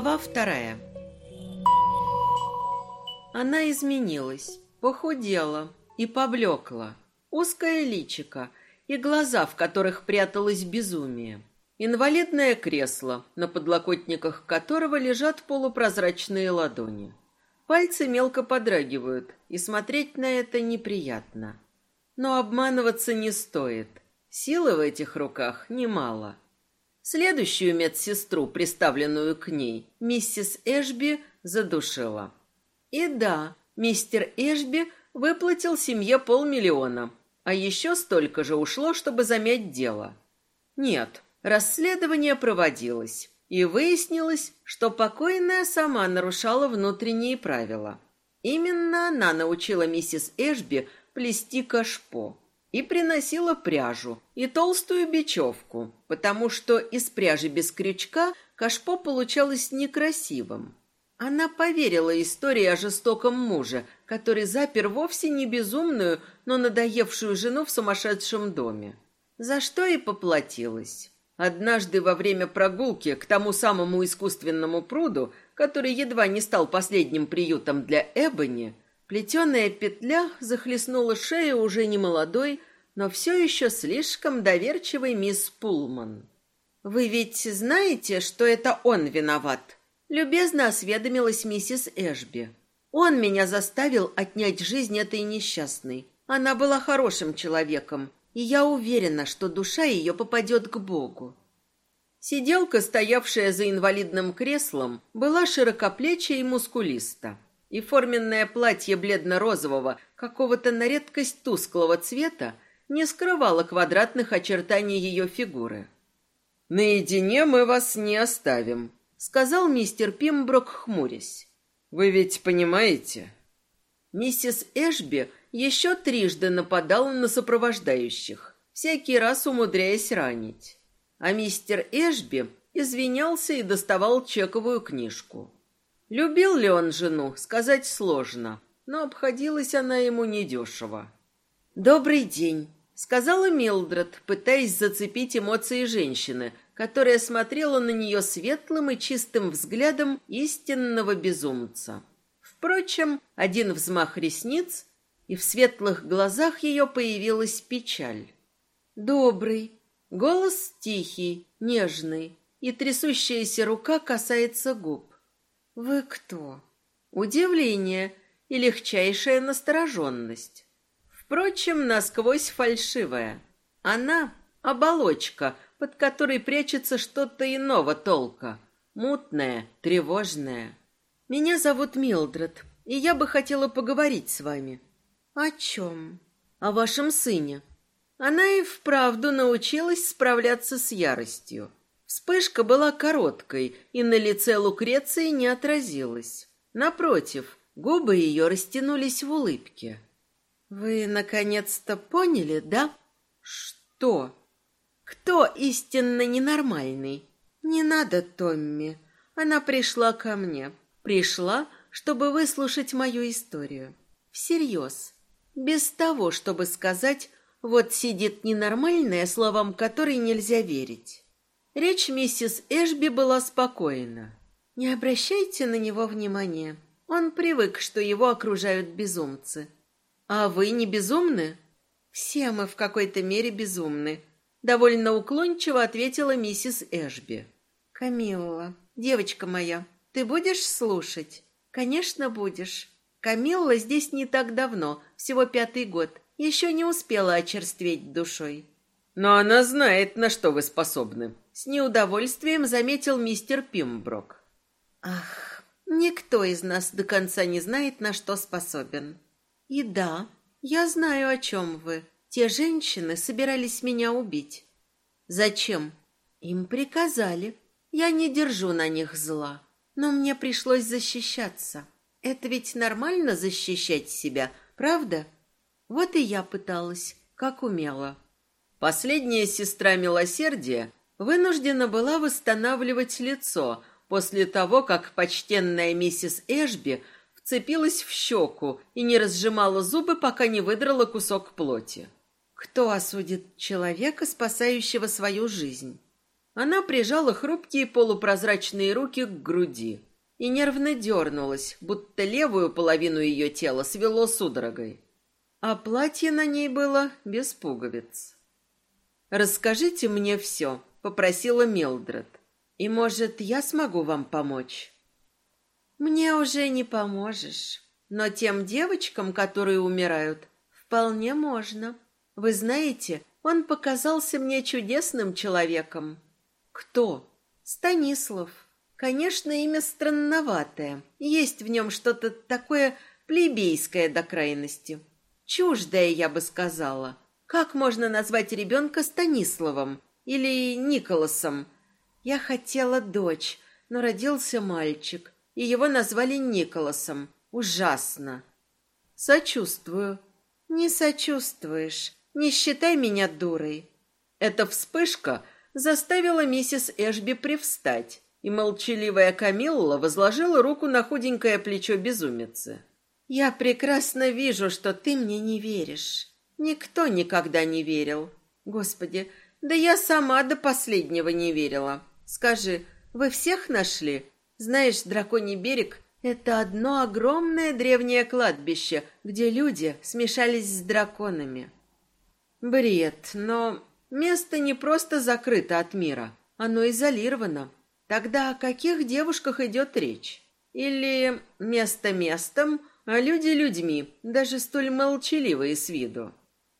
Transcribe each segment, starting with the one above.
Глава вторая. Она изменилась, похудела и поблекла. Узкое личико и глаза, в которых пряталось безумие. Инвалидное кресло, на подлокотниках которого лежат полупрозрачные ладони. Пальцы мелко подрагивают, и смотреть на это неприятно. Но обманываться не стоит. Силы в этих руках немало. Следующую медсестру, приставленную к ней, миссис Эшби задушила. И да, мистер Эшби выплатил семье полмиллиона, а еще столько же ушло, чтобы замять дело. Нет, расследование проводилось, и выяснилось, что покойная сама нарушала внутренние правила. Именно она научила миссис Эшби плести кашпо и приносила пряжу и толстую бечевку, потому что из пряжи без крючка кашпо получалось некрасивым. Она поверила истории о жестоком муже, который запер вовсе не безумную, но надоевшую жену в сумасшедшем доме. За что и поплатилась. Однажды во время прогулки к тому самому искусственному пруду, который едва не стал последним приютом для Эбони, Плетеная петля захлестнула шею уже не молодой, но все еще слишком доверчивой мисс Пулман. «Вы ведь знаете, что это он виноват?» Любезно осведомилась миссис Эшби. «Он меня заставил отнять жизнь этой несчастной. Она была хорошим человеком, и я уверена, что душа ее попадет к Богу». Сиделка, стоявшая за инвалидным креслом, была широкоплечая и мускулиста и форменное платье бледно-розового, какого-то на редкость тусклого цвета, не скрывало квадратных очертаний ее фигуры. «Наедине мы вас не оставим», — сказал мистер Пимброк, хмурясь. «Вы ведь понимаете?» Миссис Эшби еще трижды нападала на сопровождающих, всякий раз умудряясь ранить. А мистер Эшби извинялся и доставал чековую книжку. Любил ли он жену, сказать сложно, но обходилась она ему недешево. «Добрый день», — сказала Милдред, пытаясь зацепить эмоции женщины, которая смотрела на нее светлым и чистым взглядом истинного безумца. Впрочем, один взмах ресниц, и в светлых глазах ее появилась печаль. «Добрый», голос тихий, нежный, и трясущаяся рука касается губ. «Вы кто?» Удивление и легчайшая настороженность. Впрочем, насквозь фальшивая. Она — оболочка, под которой прячется что-то иного толка. Мутное, тревожное. Меня зовут Милдред, и я бы хотела поговорить с вами. О чем? О вашем сыне. Она и вправду научилась справляться с яростью. Вспышка была короткой, и на лице Лукреции не отразилась. Напротив, губы ее растянулись в улыбке. «Вы наконец-то поняли, да?» «Что?» «Кто истинно ненормальный?» «Не надо, Томми. Она пришла ко мне. Пришла, чтобы выслушать мою историю. Всерьез. Без того, чтобы сказать, вот сидит ненормальная, словам которой нельзя верить. Речь миссис Эшби была спокойна. Не обращайте на него внимания. Он привык, что его окружают безумцы. А вы не безумны? Все мы в какой-то мере безумны, довольно уклончиво ответила миссис Эшби. Камилла, девочка моя, ты будешь слушать? Конечно, будешь. Камилла здесь не так давно, всего пятый год, еще не успела очерстветь душой. Но она знает, на что вы способны, с неудовольствием заметил мистер Пимброк. Ах, никто из нас до конца не знает, на что способен. И да, я знаю, о чем вы. Те женщины собирались меня убить. Зачем? Им приказали. Я не держу на них зла, но мне пришлось защищаться. Это ведь нормально защищать себя, правда? Вот и я пыталась, как умела. Последняя сестра милосердия вынуждена была восстанавливать лицо после того, как почтенная миссис Эшби вцепилась в щеку и не разжимала зубы, пока не выдрала кусок плоти. Кто осудит человека, спасающего свою жизнь? Она прижала хрупкие полупрозрачные руки к груди и нервно дернулась, будто левую половину ее тела свело судорогой. А платье на ней было без пуговиц. «Расскажите мне все», — попросила Милдред. «И, может, я смогу вам помочь?» «Мне уже не поможешь, но тем девочкам, которые умирают, вполне можно. Вы знаете, он показался мне чудесным человеком». «Кто?» «Станислав. Конечно, имя странноватое. Есть в нем что-то такое плебейское до крайности. Чуждое, я бы сказала. Как можно назвать ребенка Станиславом или Николасом? Я хотела дочь, но родился мальчик, и его назвали Николасом. Ужасно. Сочувствую. Не сочувствуешь. Не считай меня дурой. Эта вспышка заставила миссис Эшби привстать, и молчаливая Камилла возложила руку на худенькое плечо безумицы. «Я прекрасно вижу, что ты мне не веришь. Никто никогда не верил. Господи, да я сама до последнего не верила. Скажи, вы всех нашли? Знаешь, Драконий берег — это одно огромное древнее кладбище, где люди смешались с драконами. Бред, но место не просто закрыто от мира, оно изолировано. Тогда о каких девушках идет речь? Или место местом, а люди людьми, даже столь молчаливые с виду?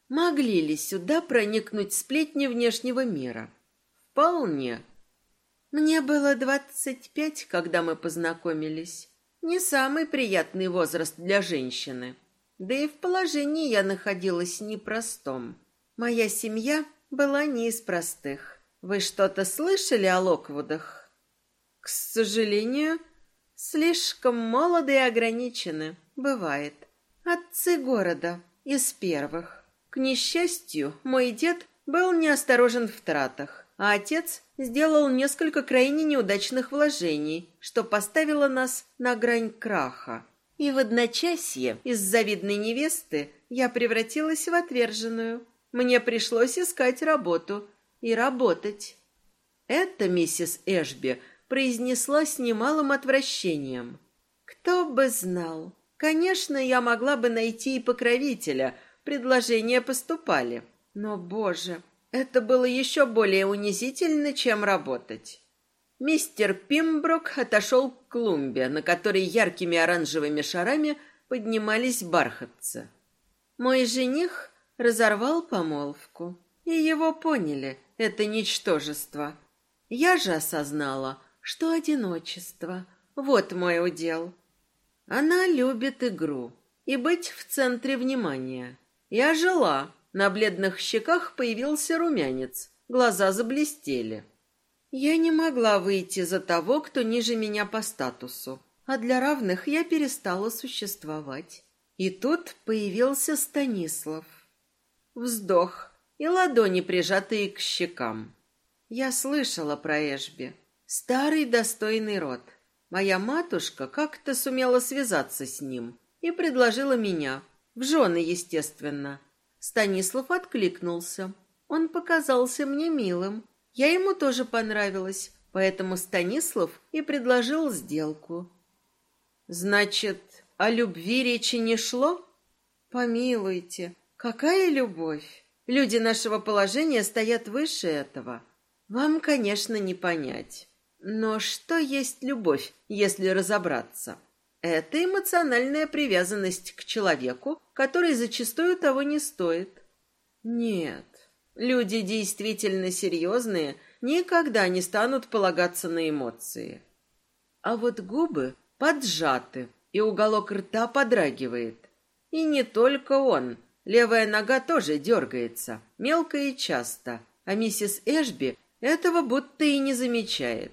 Могли ли сюда проникнуть сплетни внешнего мира? Вполне. Мне было двадцать пять, когда мы познакомились. Не самый приятный возраст для женщины. Да и в положении я находилась непростом. Моя семья была не из простых. Вы что-то слышали о Локвудах? К сожалению, слишком молоды и ограничены. Бывает. Отцы города из первых. К несчастью, мой дед был неосторожен в тратах, а отец сделал несколько крайне неудачных вложений, что поставило нас на грань краха. И в одночасье из завидной невесты я превратилась в отверженную. Мне пришлось искать работу и работать. Это миссис Эшби произнесла с немалым отвращением. Кто бы знал. Конечно, я могла бы найти и покровителя – Предложения поступали. Но, боже, это было еще более унизительно, чем работать. Мистер Пимброк отошел к клумбе, на которой яркими оранжевыми шарами поднимались бархатцы. Мой жених разорвал помолвку, и его поняли, это ничтожество. Я же осознала, что одиночество — вот мой удел. Она любит игру и быть в центре внимания. Я жила. На бледных щеках появился румянец. Глаза заблестели. Я не могла выйти за того, кто ниже меня по статусу. А для равных я перестала существовать. И тут появился Станислав. Вздох и ладони, прижатые к щекам. Я слышала про Эшби. Старый достойный род. Моя матушка как-то сумела связаться с ним и предложила меня, в жены, естественно. Станислав откликнулся. Он показался мне милым. Я ему тоже понравилась, поэтому Станислав и предложил сделку. Значит, о любви речи не шло? Помилуйте, какая любовь? Люди нашего положения стоят выше этого. Вам, конечно, не понять. Но что есть любовь, если разобраться? Это эмоциональная привязанность к человеку, который зачастую того не стоит. Нет, люди действительно серьезные никогда не станут полагаться на эмоции. А вот губы поджаты, и уголок рта подрагивает. И не только он. Левая нога тоже дергается, мелко и часто, а миссис Эшби этого будто и не замечает.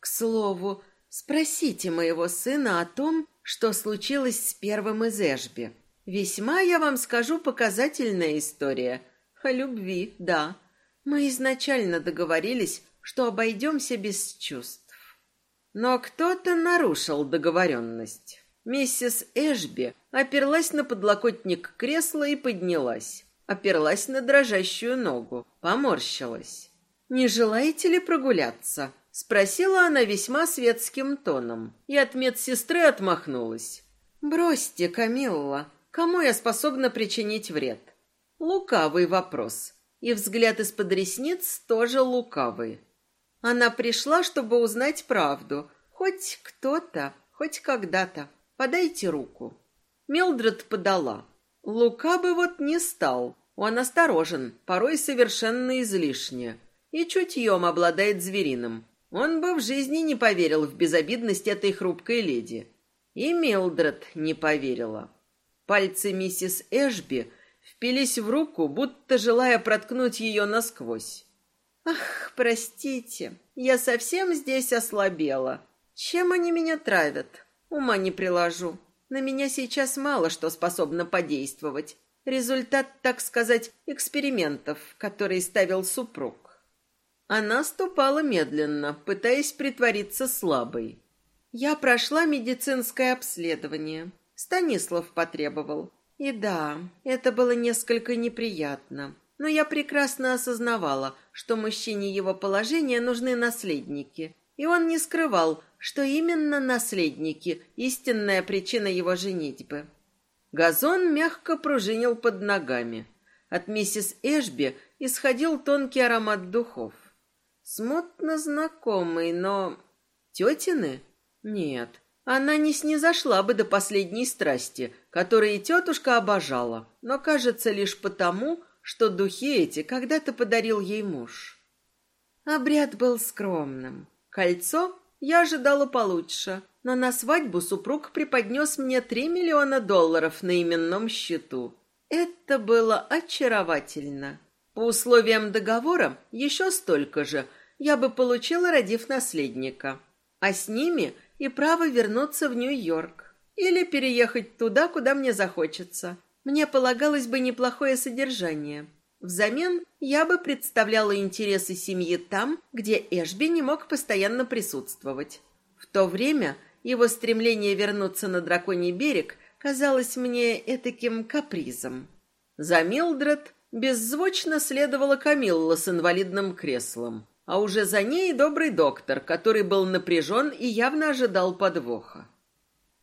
К слову, Спросите моего сына о том, что случилось с первым из Эшби. Весьма, я вам скажу, показательная история. О любви, да. Мы изначально договорились, что обойдемся без чувств. Но кто-то нарушил договоренность. Миссис Эшби оперлась на подлокотник кресла и поднялась. Оперлась на дрожащую ногу, поморщилась. «Не желаете ли прогуляться?» Спросила она весьма светским тоном, и от медсестры отмахнулась. «Бросьте, Камилла, кому я способна причинить вред?» Лукавый вопрос, и взгляд из-под ресниц тоже лукавый. Она пришла, чтобы узнать правду, хоть кто-то, хоть когда-то. Подайте руку. Милдред подала. Лука бы вот не стал. Он осторожен, порой совершенно излишне. И чутьем обладает звериным. Он бы в жизни не поверил в безобидность этой хрупкой леди. И Милдред не поверила. Пальцы миссис Эшби впились в руку, будто желая проткнуть ее насквозь. «Ах, простите, я совсем здесь ослабела. Чем они меня травят? Ума не приложу. На меня сейчас мало что способно подействовать. Результат, так сказать, экспериментов, которые ставил супруг. Она ступала медленно, пытаясь притвориться слабой. Я прошла медицинское обследование. Станислав потребовал. И да, это было несколько неприятно. Но я прекрасно осознавала, что мужчине его положения нужны наследники. И он не скрывал, что именно наследники – истинная причина его женитьбы. Газон мягко пружинил под ногами. От миссис Эшби исходил тонкий аромат духов. Смутно знакомый, но... Тетины? Нет, она не снизошла бы до последней страсти, которые тетушка обожала, но, кажется, лишь потому, что духи эти когда-то подарил ей муж. Обряд был скромным. Кольцо я ожидала получше, но на свадьбу супруг преподнес мне три миллиона долларов на именном счету. Это было очаровательно. По условиям договора еще столько же я бы получила, родив наследника. А с ними и право вернуться в Нью-Йорк. Или переехать туда, куда мне захочется. Мне полагалось бы неплохое содержание. Взамен я бы представляла интересы семьи там, где Эшби не мог постоянно присутствовать. В то время его стремление вернуться на драконий берег казалось мне этаким капризом. За Милдред Беззвучно следовала Камилла с инвалидным креслом, а уже за ней добрый доктор, который был напряжен и явно ожидал подвоха.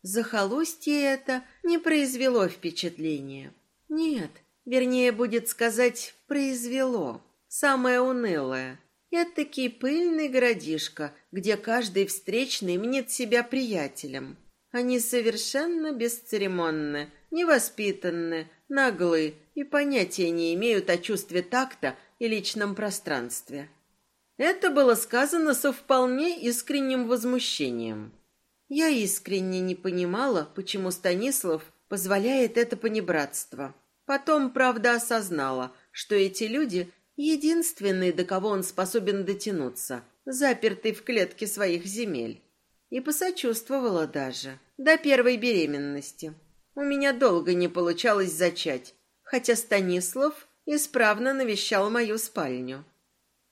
Захолустье это не произвело впечатления. Нет, вернее, будет сказать, произвело. Самое унылое. Этакий пыльный городишко, где каждый встречный мнит себя приятелем. Они совершенно бесцеремонны, невоспитанны, наглы и понятия не имеют о чувстве такта и личном пространстве. Это было сказано со вполне искренним возмущением. Я искренне не понимала, почему Станислав позволяет это понебратство. Потом, правда, осознала, что эти люди — единственные, до кого он способен дотянуться, запертый в клетке своих земель. И посочувствовала даже, до первой беременности. У меня долго не получалось зачать, хотя Станислав исправно навещал мою спальню.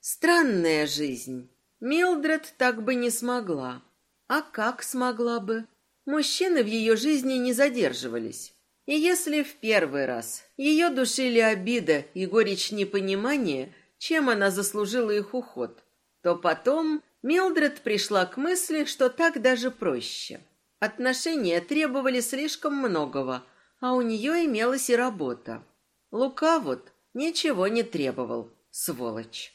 Странная жизнь. Милдред так бы не смогла. А как смогла бы? Мужчины в ее жизни не задерживались. И если в первый раз ее душили обида и горечь непонимания, чем она заслужила их уход, то потом Милдред пришла к мысли, что так даже проще. Отношения требовали слишком многого, а у нее имелась и работа. Лука вот ничего не требовал, сволочь.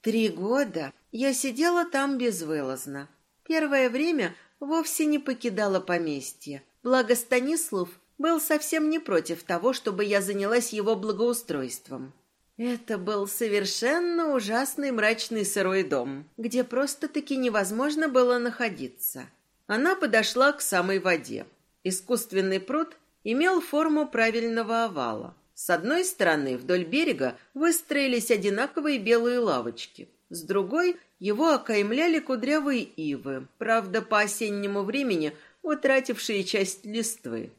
Три года я сидела там безвылазно. Первое время вовсе не покидала поместье. Благо Станислав был совсем не против того, чтобы я занялась его благоустройством. Это был совершенно ужасный мрачный сырой дом, где просто-таки невозможно было находиться. Она подошла к самой воде. Искусственный пруд имел форму правильного овала. С одной стороны вдоль берега выстроились одинаковые белые лавочки. С другой его окаймляли кудрявые ивы, правда, по осеннему времени утратившие часть листвы.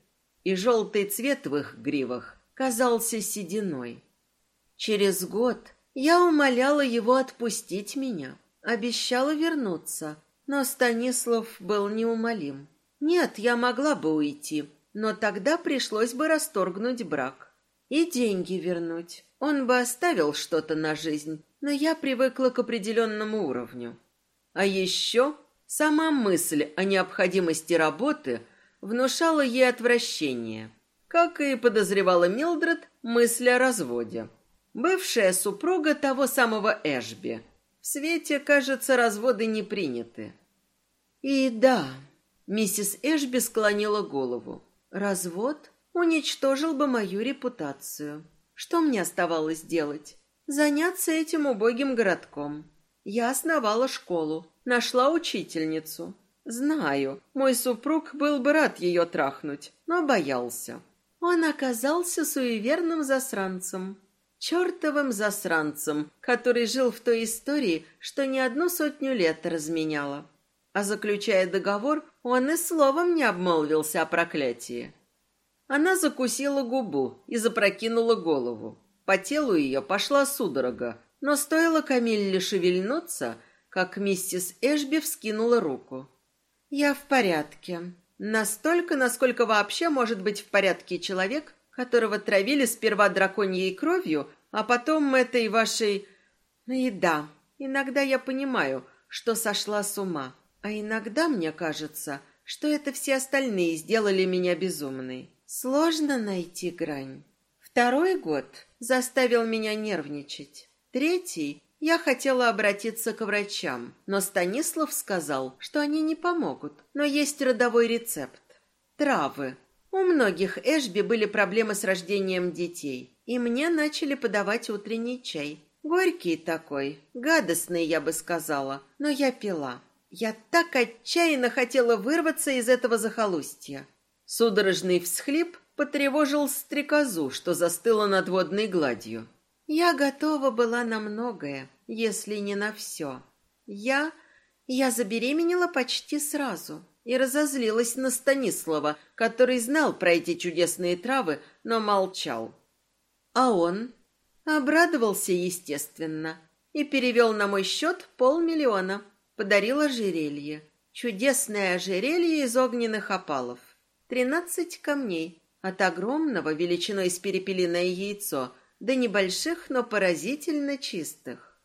И желтый цвет в их гривах казался сединой. Через год я умоляла его отпустить меня, обещала вернуться — но Станислав был неумолим. Нет, я могла бы уйти, но тогда пришлось бы расторгнуть брак. И деньги вернуть. Он бы оставил что-то на жизнь, но я привыкла к определенному уровню. А еще сама мысль о необходимости работы внушала ей отвращение. Как и подозревала Милдред, мысль о разводе. Бывшая супруга того самого Эшби. В свете, кажется, разводы не приняты. И да, миссис Эшби склонила голову. Развод уничтожил бы мою репутацию. Что мне оставалось делать? Заняться этим убогим городком. Я основала школу, нашла учительницу. Знаю, мой супруг был бы рад ее трахнуть, но боялся. Он оказался суеверным засранцем. Чертовым засранцем, который жил в той истории, что не одну сотню лет разменяла. А заключая договор, он и словом не обмолвился о проклятии. Она закусила губу и запрокинула голову. По телу ее пошла судорога, но стоило Камилле шевельнуться, как миссис Эшби вскинула руку. «Я в порядке. Настолько, насколько вообще может быть в порядке человек, которого травили сперва драконьей кровью, а потом этой вашей... И да, иногда я понимаю, что сошла с ума, а иногда мне кажется, что это все остальные сделали меня безумной. Сложно найти грань. Второй год заставил меня нервничать. Третий я хотела обратиться к врачам, но Станислав сказал, что они не помогут, но есть родовой рецепт. Травы. У многих Эшби были проблемы с рождением детей, и мне начали подавать утренний чай. Горький такой, гадостный, я бы сказала, но я пила. Я так отчаянно хотела вырваться из этого захолустья. Судорожный всхлип потревожил стрекозу, что застыла над водной гладью. Я готова была на многое, если не на все. Я... я забеременела почти сразу и разозлилась на Станислава, который знал про эти чудесные травы, но молчал. А он обрадовался, естественно, и перевел на мой счет полмиллиона. Подарил ожерелье. Чудесное ожерелье из огненных опалов. Тринадцать камней. От огромного, величиной с перепелиное яйцо, до небольших, но поразительно чистых.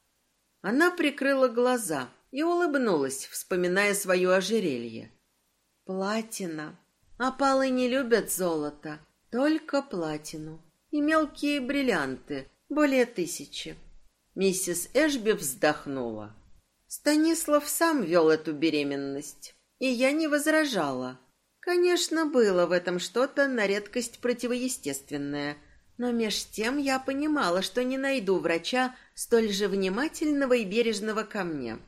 Она прикрыла глаза и улыбнулась, вспоминая свое ожерелье. Платина. Опалы не любят золото, только платину. И мелкие бриллианты, более тысячи. Миссис Эшби вздохнула. Станислав сам вел эту беременность, и я не возражала. Конечно, было в этом что-то на редкость противоестественное, но меж тем я понимала, что не найду врача столь же внимательного и бережного ко мне.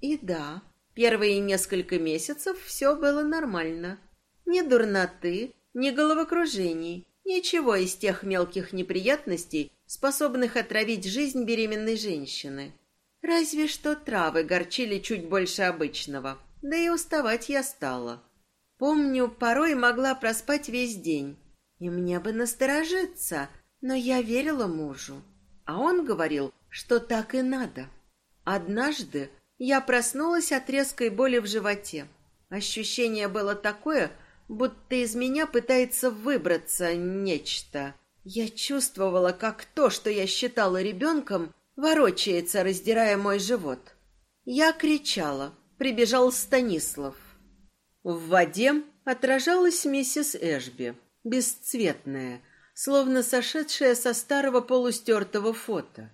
И да, первые несколько месяцев все было нормально. Ни дурноты, ни головокружений, ничего из тех мелких неприятностей, способных отравить жизнь беременной женщины. Разве что травы горчили чуть больше обычного, да и уставать я стала. Помню, порой могла проспать весь день. И мне бы насторожиться, но я верила мужу. А он говорил, что так и надо. Однажды я проснулась от резкой боли в животе. Ощущение было такое, будто из меня пытается выбраться нечто. Я чувствовала, как то, что я считала ребенком, ворочается, раздирая мой живот. Я кричала. Прибежал Станислав. В воде отражалась миссис Эшби, бесцветная, словно сошедшая со старого полустертого фото.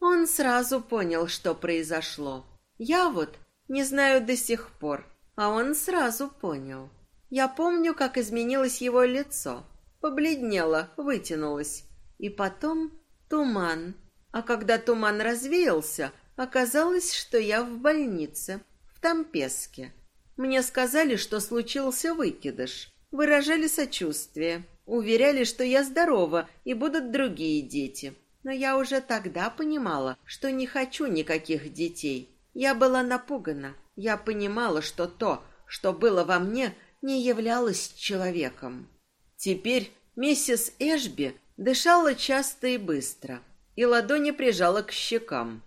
Он сразу понял, что произошло. Я вот не знаю до сих пор, а он сразу понял. Я помню, как изменилось его лицо. Побледнело, вытянулось. И потом туман, а когда туман развеялся, оказалось, что я в больнице, в Тампеске. Мне сказали, что случился выкидыш. Выражали сочувствие. Уверяли, что я здорова и будут другие дети. Но я уже тогда понимала, что не хочу никаких детей. Я была напугана. Я понимала, что то, что было во мне, не являлось человеком. Теперь миссис Эшби дышала часто и быстро и ладони прижала к щекам.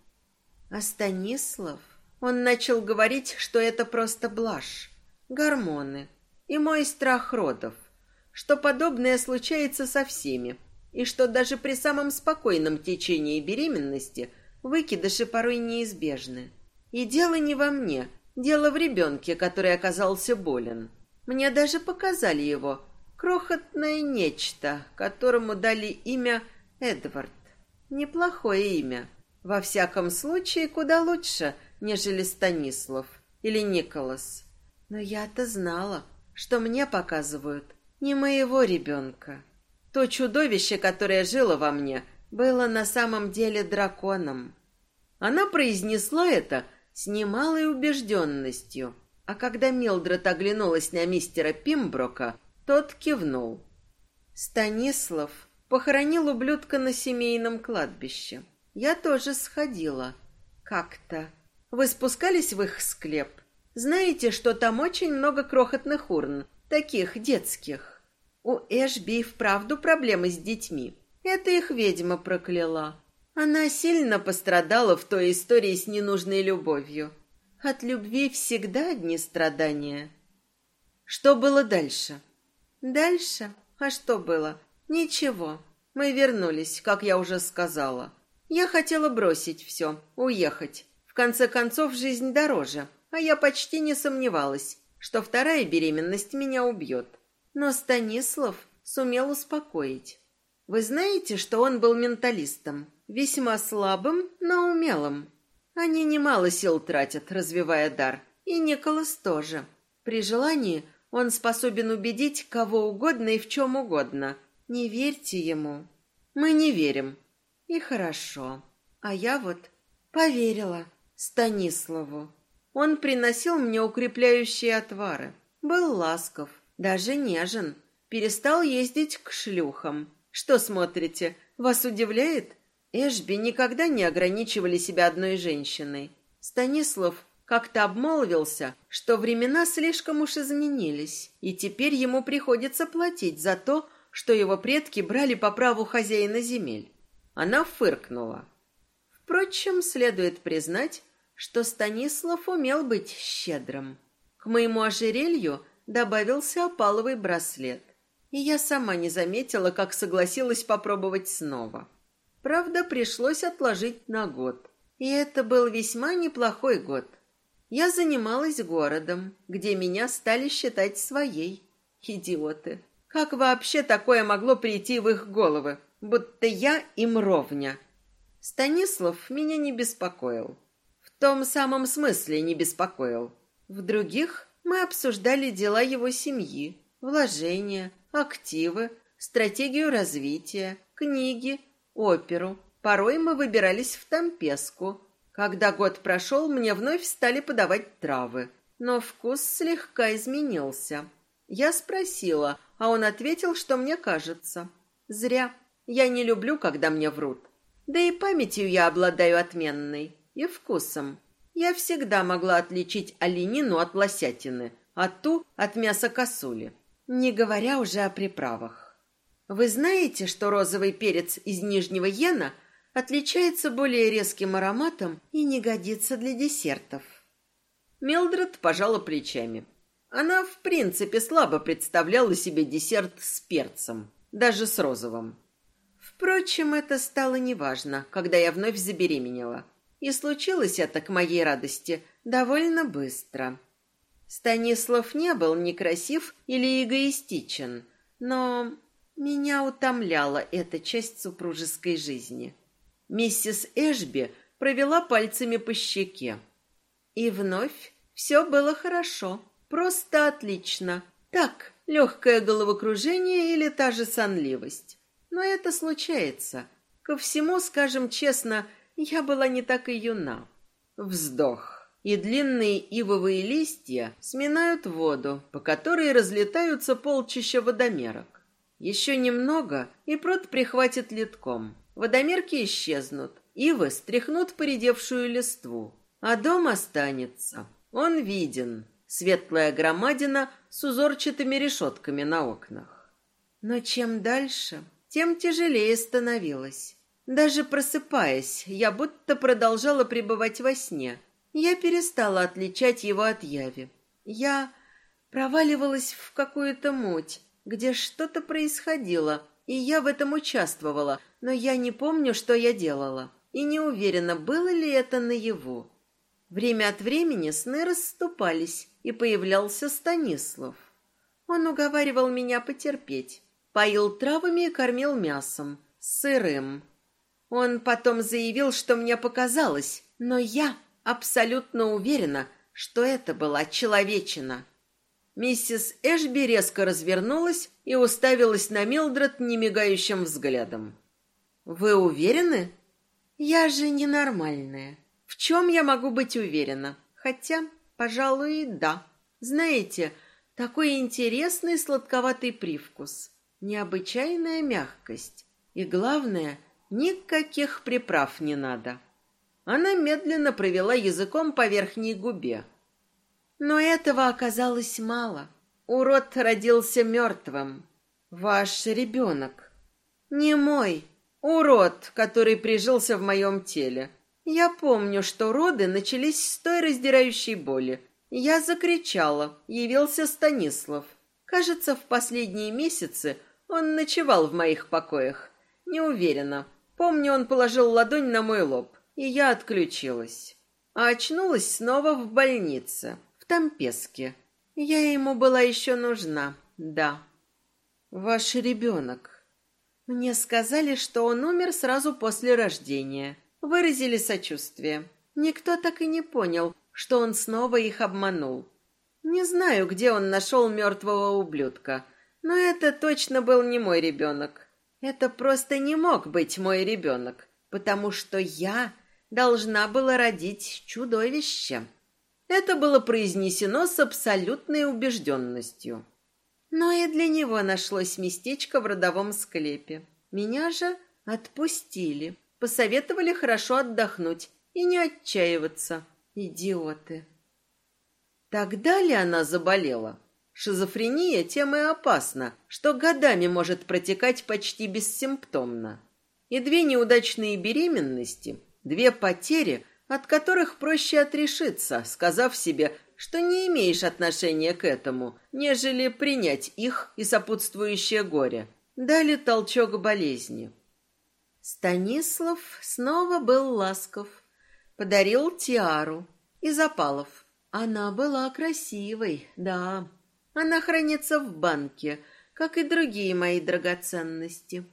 А Станислав, он начал говорить, что это просто блажь, гормоны и мой страх родов, что подобное случается со всеми, и что даже при самом спокойном течении беременности выкидыши порой неизбежны. И дело не во мне, дело в ребенке, который оказался болен. Мне даже показали его, крохотное нечто, которому дали имя Эдвард. Неплохое имя. Во всяком случае, куда лучше, нежели Станислав или Николас. Но я-то знала, что мне показывают не моего ребенка. То чудовище, которое жило во мне, было на самом деле драконом. Она произнесла это с немалой убежденностью, а когда Милдред оглянулась на мистера Пимброка, тот кивнул. Станислав похоронил ублюдка на семейном кладбище. Я тоже сходила. Как-то. Вы спускались в их склеп? Знаете, что там очень много крохотных урн, таких детских. У Эшби вправду проблемы с детьми. Это их ведьма прокляла. Она сильно пострадала в той истории с ненужной любовью. От любви всегда одни страдания. Что было дальше? Дальше? А что было? Ничего. Мы вернулись, как я уже сказала. Я хотела бросить все, уехать. В конце концов, жизнь дороже, а я почти не сомневалась, что вторая беременность меня убьет. Но Станислав сумел успокоить. Вы знаете, что он был менталистом, весьма слабым, но умелым. Они немало сил тратят, развивая дар, и Николас тоже. При желании он способен убедить кого угодно и в чем угодно. Не верьте ему. Мы не верим. И хорошо. А я вот поверила Станиславу. Он приносил мне укрепляющие отвары. Был ласков, даже нежен. Перестал ездить к шлюхам. Что смотрите, вас удивляет? Эшби никогда не ограничивали себя одной женщиной. Станислав как-то обмолвился, что времена слишком уж изменились, и теперь ему приходится платить за то, что его предки брали по праву хозяина земель. Она фыркнула. Впрочем, следует признать, что Станислав умел быть щедрым. К моему ожерелью добавился опаловый браслет, и я сама не заметила, как согласилась попробовать снова. Правда, пришлось отложить на год, и это был весьма неплохой год. Я занималась городом, где меня стали считать своей. Идиоты. Как вообще такое могло прийти в их головы? Будто я им ровня. Станислав меня не беспокоил. В том самом смысле не беспокоил. В других мы обсуждали дела его семьи, вложения, активы, стратегию развития, книги, оперу. Порой мы выбирались в Тампеску, когда год прошел, мне вновь стали подавать травы, но вкус слегка изменился. Я спросила, а он ответил, что мне кажется. Зря. Я не люблю, когда мне врут. Да и памятью я обладаю отменной. И вкусом. Я всегда могла отличить оленину от лосятины, а ту от мяса косули. Не говоря уже о приправах. Вы знаете, что розовый перец из Нижнего Йена – отличается более резким ароматом и не годится для десертов. Мелдред пожала плечами. Она, в принципе, слабо представляла себе десерт с перцем, даже с розовым. Впрочем, это стало неважно, когда я вновь забеременела. И случилось это, к моей радости, довольно быстро. Станислав не был некрасив или эгоистичен, но меня утомляла эта часть супружеской жизни. Миссис Эшби провела пальцами по щеке. И вновь все было хорошо, просто отлично. Так, легкое головокружение или та же сонливость. Но это случается. Ко всему, скажем честно, я была не так и юна. Вздох. И длинные ивовые листья сминают воду, по которой разлетаются полчища водомерок. Еще немного, и пруд прихватит литком. Водомерки исчезнут, ивы стряхнут поредевшую листву, а дом останется. Он виден, светлая громадина с узорчатыми решетками на окнах. Но чем дальше, тем тяжелее становилось. Даже просыпаясь, я будто продолжала пребывать во сне. Я перестала отличать его от яви. Я проваливалась в какую-то муть, где что-то происходило, и я в этом участвовала, но я не помню, что я делала, и не уверена, было ли это наяву. Время от времени сны расступались, и появлялся Станислав. Он уговаривал меня потерпеть, поил травами и кормил мясом, сырым. Он потом заявил, что мне показалось, но я абсолютно уверена, что это была человечина. Миссис Эшби резко развернулась и уставилась на Милдред немигающим взглядом. «Вы уверены?» «Я же ненормальная. В чем я могу быть уверена? Хотя, пожалуй, да. Знаете, такой интересный сладковатый привкус, необычайная мягкость. И главное, никаких приправ не надо». Она медленно провела языком по верхней губе, но этого оказалось мало. Урод родился мертвым. Ваш ребенок. Не мой. Урод, который прижился в моем теле. Я помню, что роды начались с той раздирающей боли. Я закричала. Явился Станислав. Кажется, в последние месяцы он ночевал в моих покоях. Не уверена. Помню, он положил ладонь на мой лоб, и я отключилась. А очнулась снова в больнице. Тампеске. Я ему была еще нужна, да. Ваш ребенок. Мне сказали, что он умер сразу после рождения. Выразили сочувствие. Никто так и не понял, что он снова их обманул. Не знаю, где он нашел мертвого ублюдка, но это точно был не мой ребенок. Это просто не мог быть мой ребенок, потому что я должна была родить чудовище. Это было произнесено с абсолютной убежденностью. Но и для него нашлось местечко в родовом склепе. Меня же отпустили, посоветовали хорошо отдохнуть и не отчаиваться. Идиоты. Тогда ли она заболела? Шизофрения тем и опасна, что годами может протекать почти бессимптомно. И две неудачные беременности, две потери – от которых проще отрешиться, сказав себе, что не имеешь отношения к этому, нежели принять их и сопутствующее горе. Дали толчок болезни. Станислав снова был ласков, подарил тиару из опалов. Она была красивой, да. Она хранится в банке, как и другие мои драгоценности.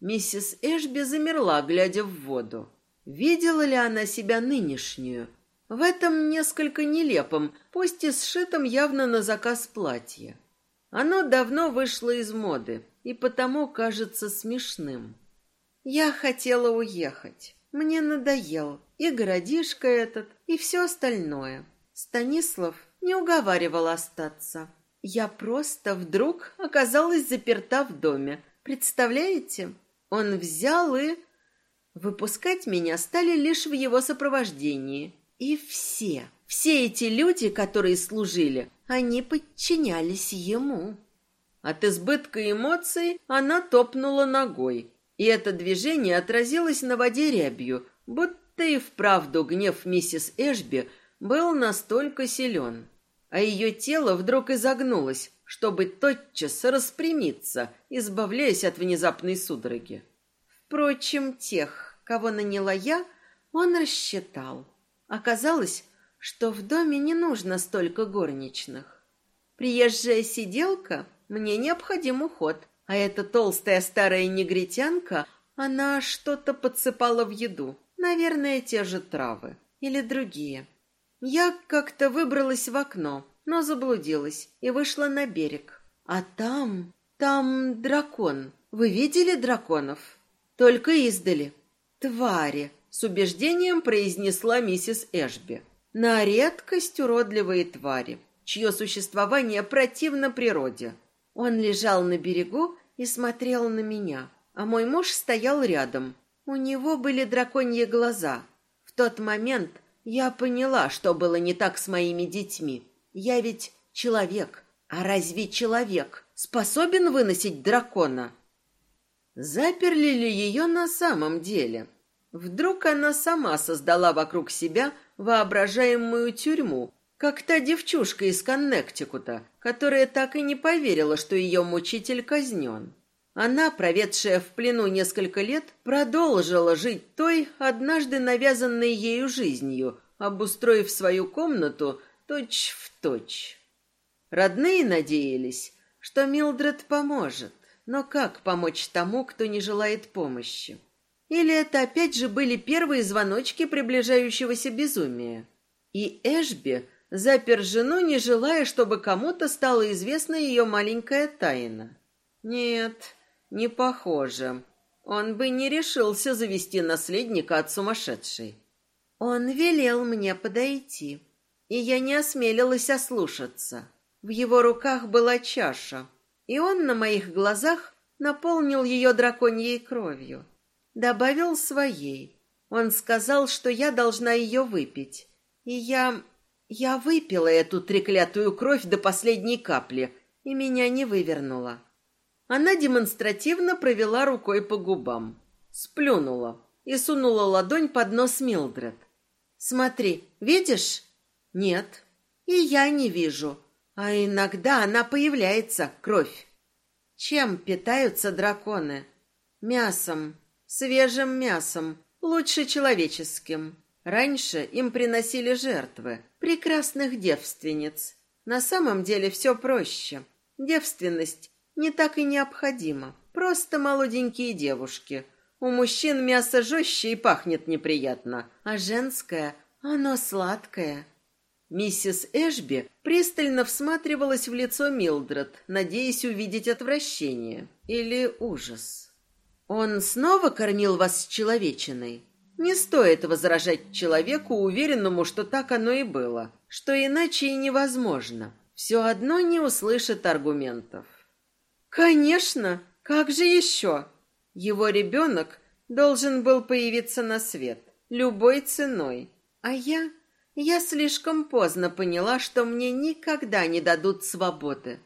Миссис Эшби замерла, глядя в воду. Видела ли она себя нынешнюю? В этом несколько нелепом, пусть и сшитом явно на заказ платье. Оно давно вышло из моды и потому кажется смешным. Я хотела уехать. Мне надоел и городишко этот, и все остальное. Станислав не уговаривал остаться. Я просто вдруг оказалась заперта в доме. Представляете? Он взял и Выпускать меня стали лишь в его сопровождении. И все, все эти люди, которые служили, они подчинялись ему. От избытка эмоций она топнула ногой, и это движение отразилось на воде рябью, будто и вправду гнев миссис Эшби был настолько силен. А ее тело вдруг изогнулось, чтобы тотчас распрямиться, избавляясь от внезапной судороги. Впрочем, тех, кого наняла я, он рассчитал. Оказалось, что в доме не нужно столько горничных. Приезжая сиделка, мне необходим уход, а эта толстая старая негритянка, она что-то подсыпала в еду. Наверное, те же травы или другие. Я как-то выбралась в окно, но заблудилась и вышла на берег. А там, там дракон. Вы видели драконов? Только издали. «Твари!» — с убеждением произнесла миссис Эшби. «На редкость уродливые твари, чье существование противно природе». Он лежал на берегу и смотрел на меня, а мой муж стоял рядом. У него были драконьи глаза. В тот момент я поняла, что было не так с моими детьми. Я ведь человек, а разве человек способен выносить дракона?» Заперли ли ее на самом деле? Вдруг она сама создала вокруг себя воображаемую тюрьму, как та девчушка из Коннектикута, которая так и не поверила, что ее мучитель казнен. Она, проведшая в плену несколько лет, продолжила жить той, однажды навязанной ею жизнью, обустроив свою комнату точь в точь. Родные надеялись, что Милдред поможет, но как помочь тому, кто не желает помощи? Или это опять же были первые звоночки приближающегося безумия? И Эшби запер жену, не желая, чтобы кому-то стала известна ее маленькая тайна. Нет, не похоже. Он бы не решился завести наследника от сумасшедшей. Он велел мне подойти, и я не осмелилась ослушаться. В его руках была чаша, и он на моих глазах наполнил ее драконьей кровью. Добавил своей. Он сказал, что я должна ее выпить. И я... я выпила эту треклятую кровь до последней капли, и меня не вывернуло. Она демонстративно провела рукой по губам, сплюнула и сунула ладонь под нос Милдред. «Смотри, видишь?» «Нет». «И я не вижу. А иногда она появляется, кровь». «Чем питаются драконы?» «Мясом. Свежим мясом. Лучше человеческим. Раньше им приносили жертвы. Прекрасных девственниц. На самом деле все проще. Девственность не так и необходима. Просто молоденькие девушки. У мужчин мясо жестче и пахнет неприятно, а женское, оно сладкое. Миссис Эшби пристально всматривалась в лицо Милдред, надеясь увидеть отвращение или ужас. «Он снова кормил вас с человечиной?» Не стоит возражать человеку, уверенному, что так оно и было, что иначе и невозможно. Все одно не услышит аргументов. «Конечно! Как же еще?» Его ребенок должен был появиться на свет, любой ценой. А я... Я слишком поздно поняла, что мне никогда не дадут свободы.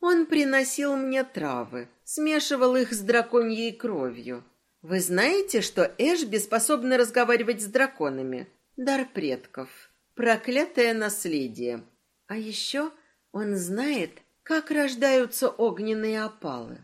Он приносил мне травы, смешивал их с драконьей кровью. Вы знаете, что Эшби способна разговаривать с драконами? Дар предков. Проклятое наследие. А еще он знает, как рождаются огненные опалы.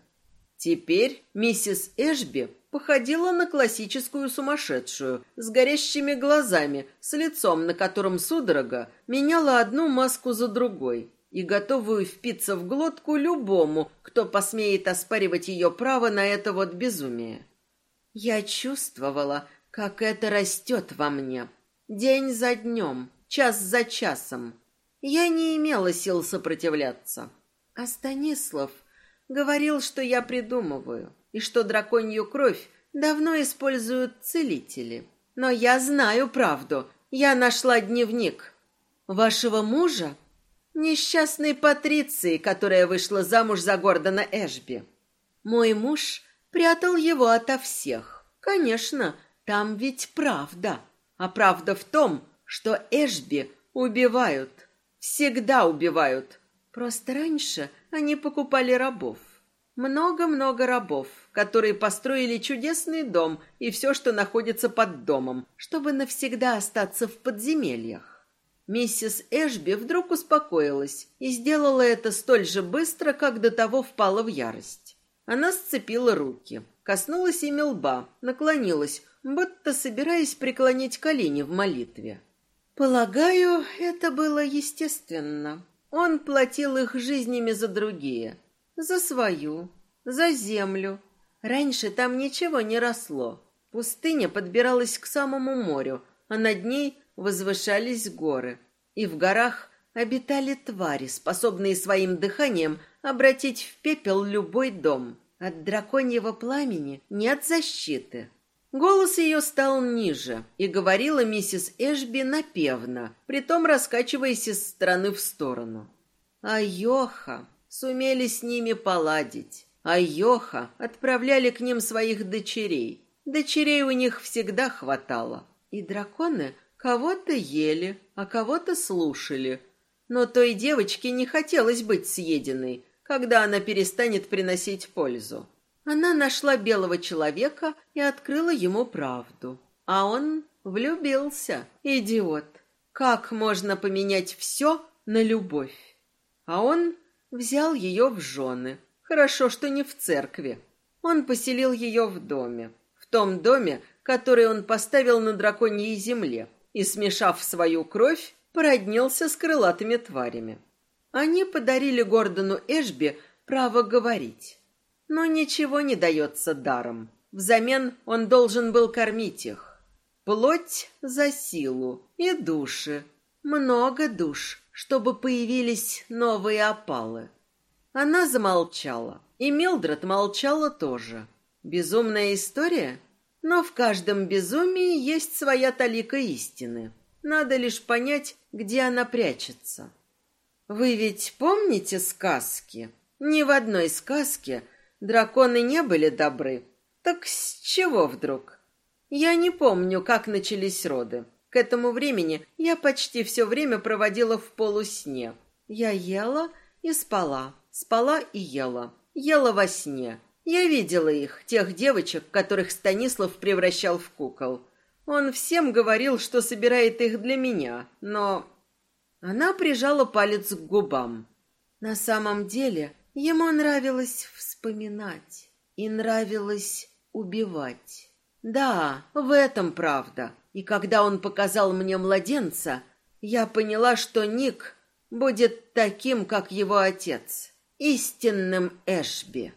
Теперь миссис Эшби походила на классическую сумасшедшую, с горящими глазами, с лицом, на котором судорога меняла одну маску за другой, и готовую впиться в глотку любому, кто посмеет оспаривать ее право на это вот безумие. Я чувствовала, как это растет во мне, день за днем, час за часом. Я не имела сил сопротивляться. А Станислав Говорил, что я придумываю, и что драконью кровь давно используют целители. Но я знаю правду. Я нашла дневник. Вашего мужа? Несчастной Патриции, которая вышла замуж за Гордона Эшби. Мой муж прятал его ото всех. Конечно, там ведь правда. А правда в том, что Эшби убивают. Всегда убивают. Просто раньше они покупали рабов. Много-много рабов, которые построили чудесный дом и все, что находится под домом, чтобы навсегда остаться в подземельях. Миссис Эшби вдруг успокоилась и сделала это столь же быстро, как до того впала в ярость. Она сцепила руки, коснулась ими лба, наклонилась, будто собираясь преклонить колени в молитве. Полагаю, это было естественно. Он платил их жизнями за другие, за свою, за землю. Раньше там ничего не росло. Пустыня подбиралась к самому морю, а над ней возвышались горы. И в горах обитали твари, способные своим дыханием обратить в пепел любой дом. От драконьего пламени нет защиты. Голос ее стал ниже, и говорила миссис Эшби напевно, притом раскачиваясь из стороны в сторону. А Йоха сумели с ними поладить. А Йоха отправляли к ним своих дочерей. Дочерей у них всегда хватало. И драконы кого-то ели, а кого-то слушали. Но той девочке не хотелось быть съеденной, когда она перестанет приносить пользу. Она нашла белого человека и открыла ему правду. А он влюбился, идиот. Как можно поменять все на любовь? А он взял ее в жены. Хорошо, что не в церкви. он поселил ее в доме. В том доме, который он поставил на драконьей земле, и, смешав свою кровь, породнился с крылатыми тварями. Они подарили Гордону Эшби право говорить. Но ничего не дается даром. Взамен он должен был кормить их. Плоть за силу и души. Много душ, чтобы появились новые опалы. Она замолчала, и Милдред молчала тоже. Безумная история? Но в каждом безумии есть своя талика истины. Надо лишь понять, где она прячется. Вы ведь помните сказки? Ни в одной сказке драконы не были добры. Так с чего вдруг? Я не помню, как начались роды. К этому времени я почти все время проводила в полусне. Я ела и спала, спала и ела. Ела во сне. Я видела их, тех девочек, которых Станислав превращал в кукол. Он всем говорил, что собирает их для меня, но она прижала палец к губам. На самом деле, ему нравилось вспоминать и нравилось убивать. Да, в этом правда. И когда он показал мне младенца, я поняла, что Ник будет таким, как его отец, истинным Эшби.